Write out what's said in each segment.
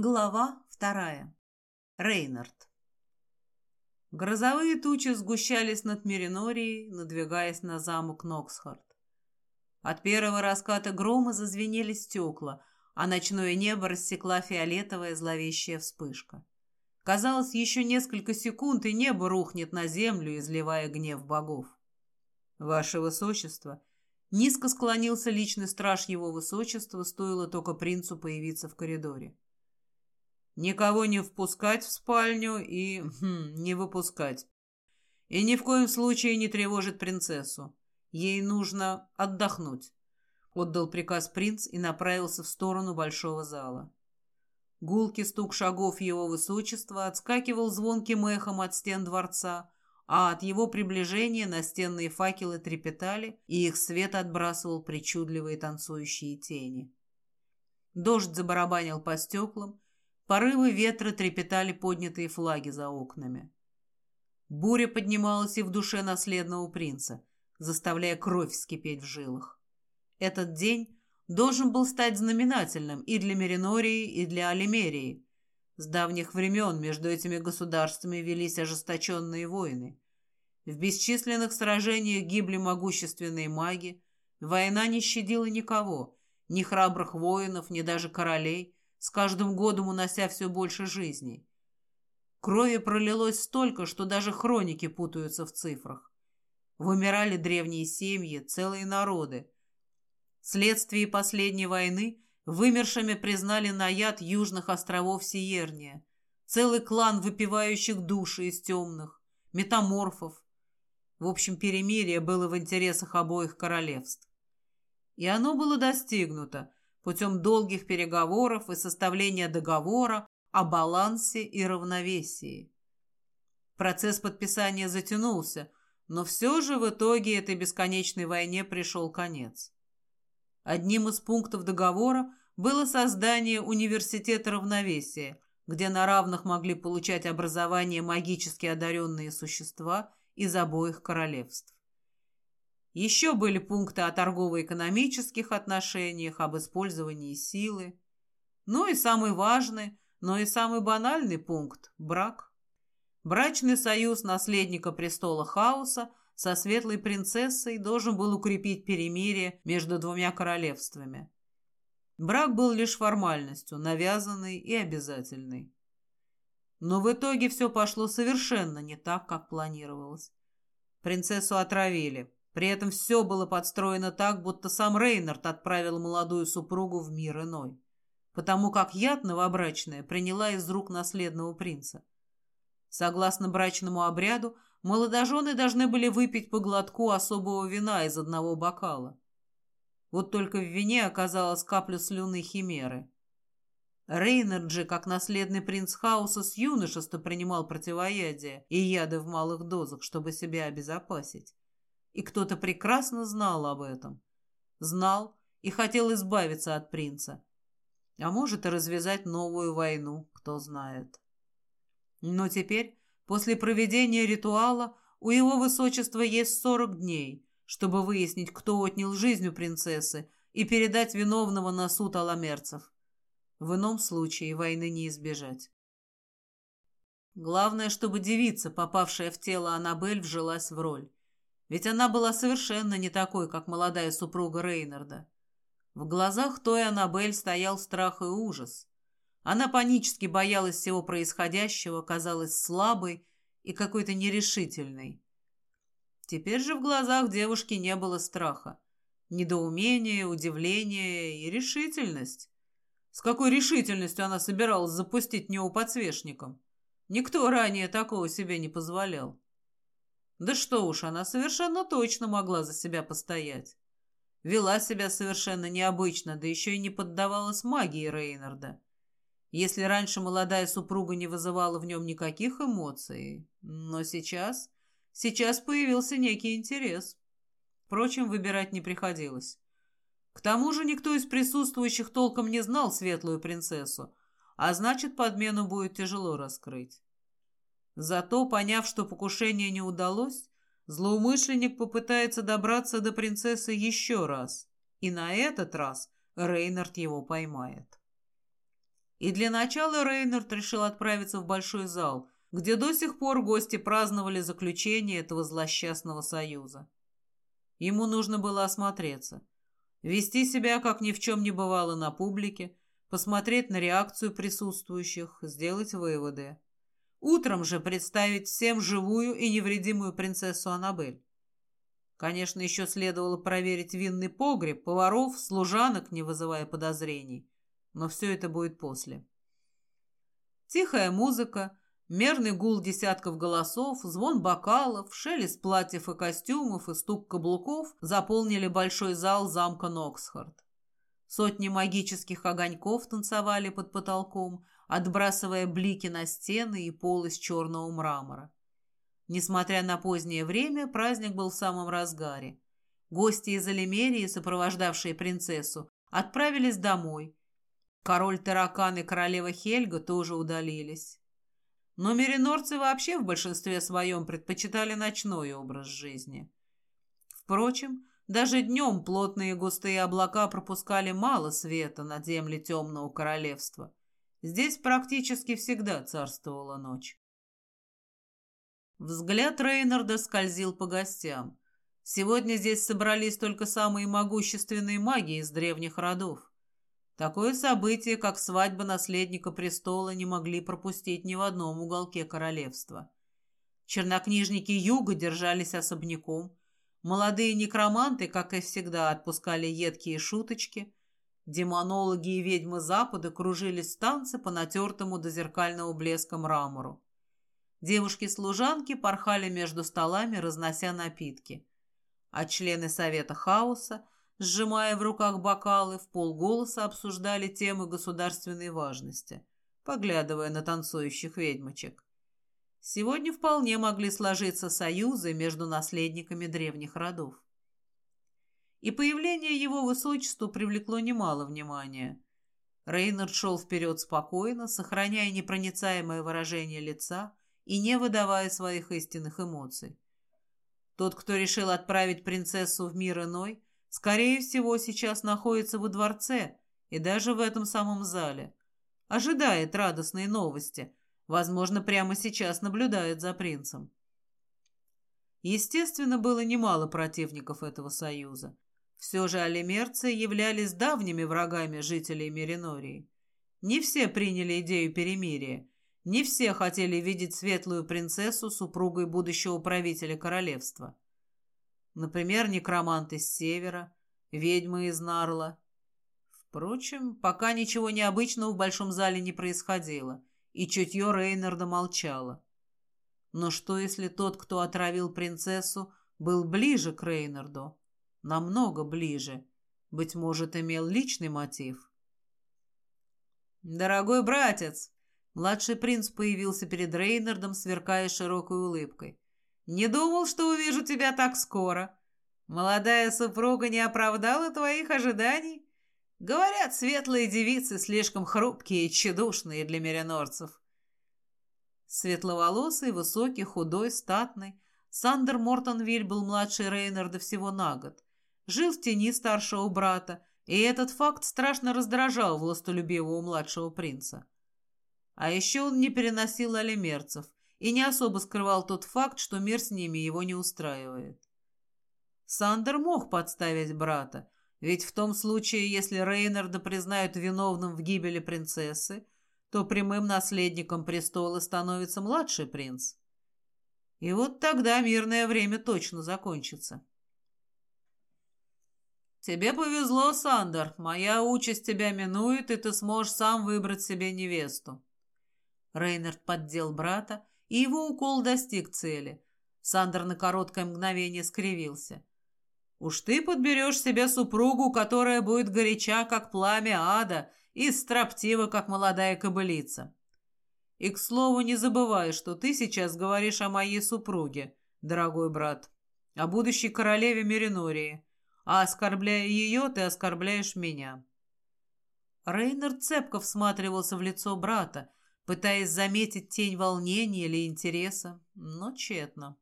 Глава вторая. Рейнард. Грозовые тучи сгущались над Меринорией, надвигаясь на замок Ноксхард. От первого раската грома зазвенели стекла, а ночное небо рассекла фиолетовая зловещая вспышка. Казалось, еще несколько секунд, и небо рухнет на землю, изливая гнев богов. «Ваше Высочество!» Низко склонился личный страж его Высочества, стоило только принцу появиться в коридоре. Никого не впускать в спальню и хм, не выпускать. И ни в коем случае не тревожить принцессу. Ей нужно отдохнуть. Отдал приказ принц и направился в сторону большого зала. Гулкий стук шагов его высочества отскакивал звонким эхом от стен дворца, а от его приближения настенные факелы трепетали, и их свет отбрасывал причудливые танцующие тени. Дождь забарабанил по стеклам, Порывы ветра трепетали поднятые флаги за окнами. Буря поднималась и в душе наследного принца, заставляя кровь вскипеть в жилах. Этот день должен был стать знаменательным и для Меринории, и для Алимерии. С давних времен между этими государствами велись ожесточенные войны. В бесчисленных сражениях гибли могущественные маги, война не щадила никого, ни храбрых воинов, ни даже королей – с каждым годом унося все больше жизней. Крови пролилось столько, что даже хроники путаются в цифрах. Вымирали древние семьи, целые народы. Вследствие последней войны вымершими признали наяд южных островов Сиерния, целый клан выпивающих души из темных, метаморфов. В общем, перемирие было в интересах обоих королевств. И оно было достигнуто – путем долгих переговоров и составления договора о балансе и равновесии. Процесс подписания затянулся, но все же в итоге этой бесконечной войне пришел конец. Одним из пунктов договора было создание университета равновесия, где на равных могли получать образование магически одаренные существа из обоих королевств. Еще были пункты о торгово-экономических отношениях, об использовании силы. Ну и самый важный, но и самый банальный пункт – брак. Брачный союз наследника престола хаоса со светлой принцессой должен был укрепить перемирие между двумя королевствами. Брак был лишь формальностью, навязанной и обязательной. Но в итоге все пошло совершенно не так, как планировалось. Принцессу отравили – при этом все было подстроено так, будто сам Рейнард отправил молодую супругу в мир иной, потому как яд новобрачная приняла из рук наследного принца. Согласно брачному обряду, молодожены должны были выпить по глотку особого вина из одного бокала. Вот только в вине оказалась капля слюны химеры. Рейнард же, как наследный принц хаоса, с юношества принимал противоядие и яды в малых дозах, чтобы себя обезопасить. И кто-то прекрасно знал об этом. Знал и хотел избавиться от принца. А может и развязать новую войну, кто знает. Но теперь, после проведения ритуала, у его высочества есть сорок дней, чтобы выяснить, кто отнял жизнь у принцессы, и передать виновного на суд аламерцев. В ином случае войны не избежать. Главное, чтобы девица, попавшая в тело Аннабель, вжилась в роль. Ведь она была совершенно не такой, как молодая супруга Рейнарда. В глазах той Аннабель стоял страх и ужас. Она панически боялась всего происходящего, казалась слабой и какой-то нерешительной. Теперь же в глазах девушки не было страха. Недоумение, удивление и решительность. С какой решительностью она собиралась запустить него подсвечником? Никто ранее такого себе не позволял. Да что уж, она совершенно точно могла за себя постоять. Вела себя совершенно необычно, да еще и не поддавалась магии Рейнарда. Если раньше молодая супруга не вызывала в нем никаких эмоций, но сейчас... Сейчас появился некий интерес. Впрочем, выбирать не приходилось. К тому же никто из присутствующих толком не знал светлую принцессу, а значит, подмену будет тяжело раскрыть. Зато, поняв, что покушение не удалось, злоумышленник попытается добраться до принцессы еще раз, и на этот раз Рейнард его поймает. И для начала Рейнард решил отправиться в большой зал, где до сих пор гости праздновали заключение этого злосчастного союза. Ему нужно было осмотреться, вести себя, как ни в чем не бывало на публике, посмотреть на реакцию присутствующих, сделать выводы. Утром же представить всем живую и невредимую принцессу Аннабель. Конечно, еще следовало проверить винный погреб, поваров, служанок, не вызывая подозрений. Но все это будет после. Тихая музыка, мерный гул десятков голосов, звон бокалов, шелест платьев и костюмов и стук каблуков заполнили большой зал замка Ноксхард. Сотни магических огоньков танцевали под потолком, отбрасывая блики на стены и пол из черного мрамора. Несмотря на позднее время, праздник был в самом разгаре. Гости из Алимерии, сопровождавшие принцессу, отправились домой. Король Таракан и королева Хельга тоже удалились. Но меринорцы вообще в большинстве своем предпочитали ночной образ жизни. Впрочем, даже днем плотные густые облака пропускали мало света над земли темного королевства. Здесь практически всегда царствовала ночь. Взгляд Рейнарда скользил по гостям. Сегодня здесь собрались только самые могущественные маги из древних родов. Такое событие, как свадьба наследника престола, не могли пропустить ни в одном уголке королевства. Чернокнижники юга держались особняком, Молодые некроманты, как и всегда, отпускали едкие шуточки. Демонологи и ведьмы Запада кружились в танце по натертому до зеркального блеска мрамору. Девушки-служанки порхали между столами, разнося напитки. А члены Совета Хаоса, сжимая в руках бокалы, в полголоса обсуждали темы государственной важности, поглядывая на танцующих ведьмочек. Сегодня вполне могли сложиться союзы между наследниками древних родов. И появление его высочества привлекло немало внимания. Рейнард шел вперед спокойно, сохраняя непроницаемое выражение лица и не выдавая своих истинных эмоций. Тот, кто решил отправить принцессу в мир иной, скорее всего, сейчас находится во дворце и даже в этом самом зале. Ожидает радостной новости, Возможно, прямо сейчас наблюдает за принцем. Естественно, было немало противников этого союза. Все же алимерцы являлись давними врагами жителей Меринории. Не все приняли идею перемирия. Не все хотели видеть светлую принцессу супругой будущего правителя королевства. Например, некроманты с севера, ведьмы из Нарла. Впрочем, пока ничего необычного в большом зале не происходило и чутье Рейнарда молчало. Но что, если тот, кто отравил принцессу, был ближе к Рейнарду? Намного ближе. Быть может, имел личный мотив? «Дорогой братец!» Младший принц появился перед Рейнардом, сверкая широкой улыбкой. «Не думал, что увижу тебя так скоро. Молодая супруга не оправдала твоих ожиданий?» Говорят, светлые девицы слишком хрупкие и тщедушные для меринорцев. Светловолосый, высокий, худой, статный, Сандер Мортонвиль был младше Рейнарда всего на год. Жил в тени старшего брата, и этот факт страшно раздражал властолюбивого младшего принца. А еще он не переносил алимерцев и не особо скрывал тот факт, что мир с ними его не устраивает. Сандер мог подставить брата, ведь в том случае, если Рейнарда признают виновным в гибели принцессы, то прямым наследником престола становится младший принц. И вот тогда мирное время точно закончится. «Тебе повезло, Сандер. Моя участь тебя минует, и ты сможешь сам выбрать себе невесту». Рейнард поддел брата, и его укол достиг цели. Сандер на короткое мгновение скривился. Уж ты подберешь себе супругу, которая будет горяча, как пламя ада, и строптива, как молодая кобылица. И, к слову, не забывай, что ты сейчас говоришь о моей супруге, дорогой брат, о будущей королеве Меринории, а оскорбляя ее, ты оскорбляешь меня». Рейнард цепко всматривался в лицо брата, пытаясь заметить тень волнения или интереса, но тщетно.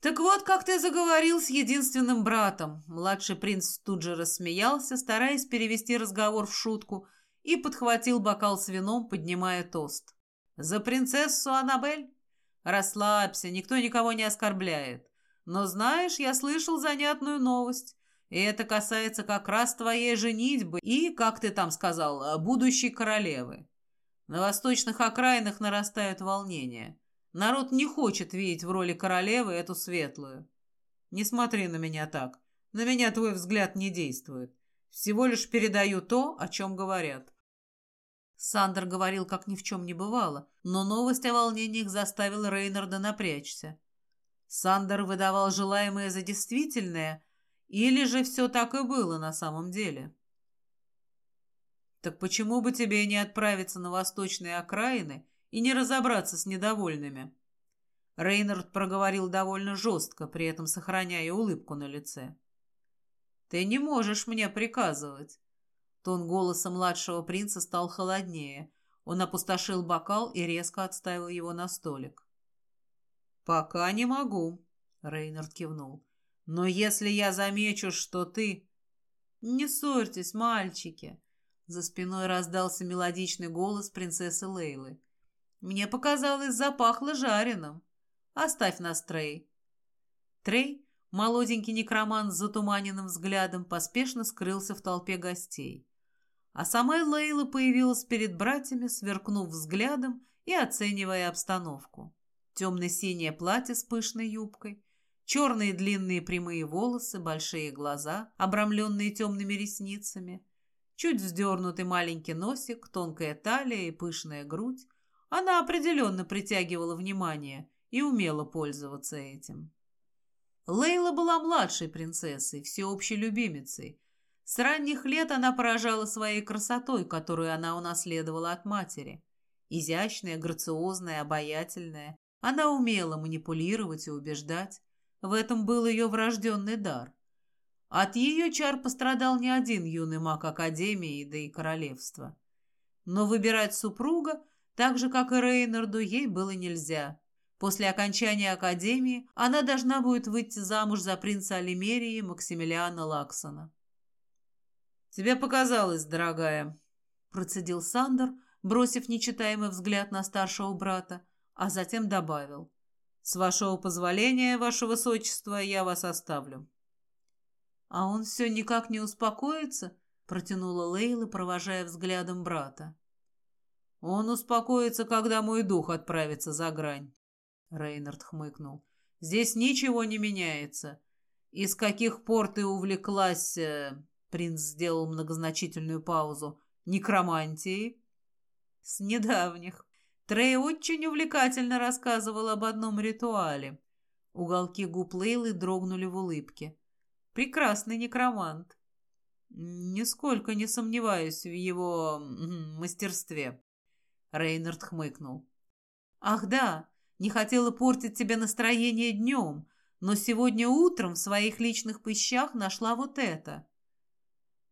«Так вот, как ты заговорил с единственным братом!» Младший принц тут же рассмеялся, стараясь перевести разговор в шутку, и подхватил бокал с вином, поднимая тост. «За принцессу Аннабель? Расслабься, никто никого не оскорбляет. Но знаешь, я слышал занятную новость. И это касается как раз твоей женитьбы и, как ты там сказал, будущей королевы. На восточных окраинах нарастают волнения. Народ не хочет видеть в роли королевы эту светлую. Не смотри на меня так. На меня твой взгляд не действует. Всего лишь передаю то, о чем говорят. Сандер говорил, как ни в чем не бывало, но новость о волнениях заставила Рейнарда напрячься. Сандер выдавал желаемое за действительное, или же все так и было на самом деле? Так почему бы тебе не отправиться на восточные окраины и не разобраться с недовольными? Рейнард проговорил довольно жестко, при этом сохраняя улыбку на лице. «Ты не можешь мне приказывать. Тон голоса младшего принца стал холоднее. Он опустошил бокал и резко отставил его на столик. «Пока не могу», — Рейнард кивнул. «Но если я замечу, что ты...» «Не ссорьтесь, мальчики!» За спиной раздался мелодичный голос принцессы Лейлы. «Мне показалось, запахло жареным. Оставь нас, Трей». Трей, молоденький некромант с затуманенным взглядом, поспешно скрылся в толпе гостей. А сама Лейла появилась перед братьями, сверкнув взглядом и оценивая обстановку. Темно-синее платье с пышной юбкой, черные длинные прямые волосы, большие глаза, обрамленные темными ресницами, чуть вздернутый маленький носик, тонкая талия и пышная грудь. Она определенно притягивала внимание и умела пользоваться этим. Лейла была младшей принцессой, всеобщей любимицей, с ранних лет она поражала своей красотой, которую она унаследовала от матери. Изящная, грациозная, обаятельная. Она умела манипулировать и убеждать. В этом был ее врожденный дар. От ее чар пострадал не один юный маг Академии, да и королевства. Но выбирать супруга, так же, как и Рейнарду, ей было нельзя. После окончания Академии она должна будет выйти замуж за принца Алимерии Максимилиана Лаксона. «Тебе показалось, дорогая», — процедил Сандер, бросив нечитаемый взгляд на старшего брата, а затем добавил. «С вашего позволения, ваше высочество, я вас оставлю». «А он все никак не успокоится?» — протянула Лейла, провожая взглядом брата. «Он успокоится, когда мой дух отправится за грань», — Рейнард хмыкнул. «Здесь ничего не меняется. И с каких пор ты увлеклась...» э, Принц сделал многозначительную паузу. Некромантии? С недавних. Трей очень увлекательно рассказывал об одном ритуале. Уголки губ Лейлы дрогнули в улыбке. Прекрасный некромант. Нисколько не сомневаюсь в его мастерстве. Рейнард хмыкнул. Ах да, не хотела портить тебе настроение днем, но сегодня утром в своих личных пыщах нашла вот это.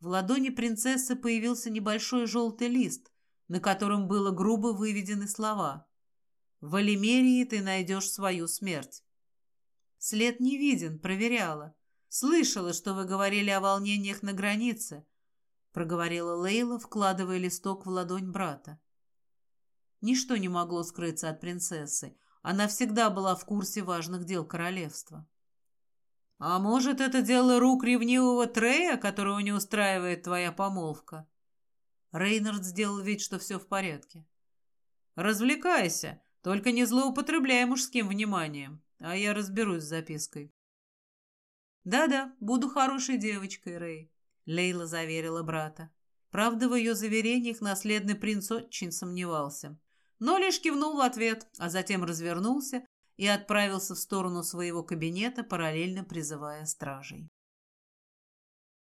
В ладони принцессы появился небольшой желтый лист, на котором было грубо выведены слова «В Алимерии ты найдешь свою смерть». След не виден, проверяла. Слышала, что вы говорили о волнениях на границе, проговорила Лейла, вкладывая листок в ладонь брата. Ничто не могло скрыться от принцессы. Она всегда была в курсе важных дел королевства. «А может, это дело рук ревнивого Трея, которого не устраивает твоя помолвка?» Рейнард сделал вид, что все в порядке. «Развлекайся, только не злоупотребляй мужским вниманием, а я разберусь с запиской». «Да-да, буду хорошей девочкой, Рей», — Лейла заверила брата. Правда, в ее заверениях наследный принц очень сомневался, но лишь кивнул в ответ, а затем развернулся и отправился в сторону своего кабинета, параллельно призывая стражей.